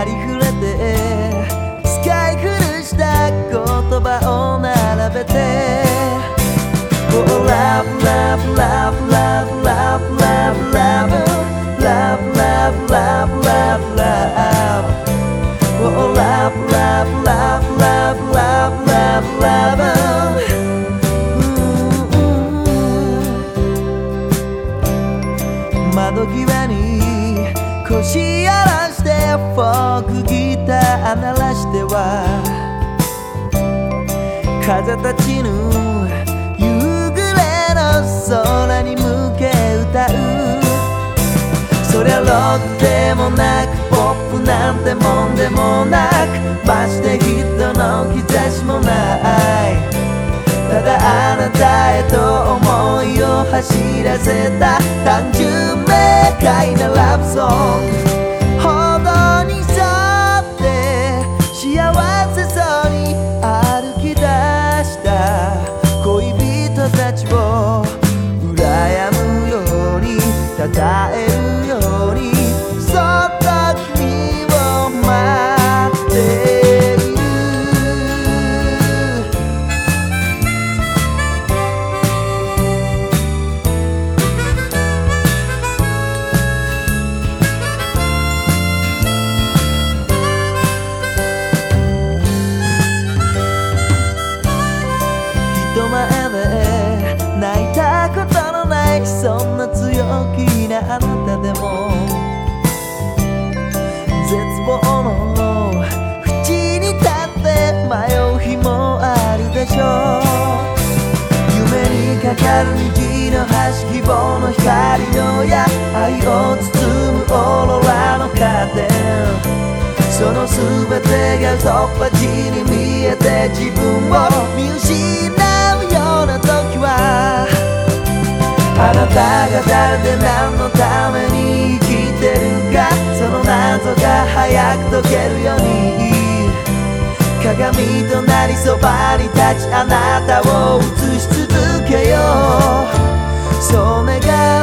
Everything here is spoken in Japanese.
ありふれて使い古した言葉を並べて Oh love love love love love love love love love love love love Oh love love love love love love love 窓際に腰やら風立ちぬ夕暮れの空に向け歌う。そりゃロックでもなくポップなんてもんでもなくまして人の兆しもない。ただあなたへと思いを走らせた。単純明快なラブソング人前で泣いたことのないそんな強気なあなたでも絶望の淵に立って迷う日もあるでしょう夢にかかる虹の端希望の光の矢愛を包むオーロラのカーテンその全てが嘘っぱちに見あなたが誰で何のために生きてるかその謎が早く解けるように鏡となりそばに立ちあなたを映し続けようそう願う